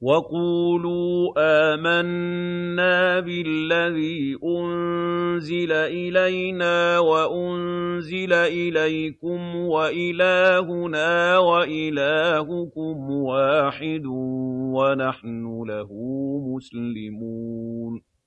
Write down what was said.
وَقُولُوا آمَنَّا بِالَّذِي أُنزِلَ إِلَيْنَا وَأُنزِلَ إِلَيْكُمْ وَإِلَٰهُنَا وَإِلَٰهُكُمْ وَاحِدٌ وَنَحْنُ لَهُ مُسْلِمُونَ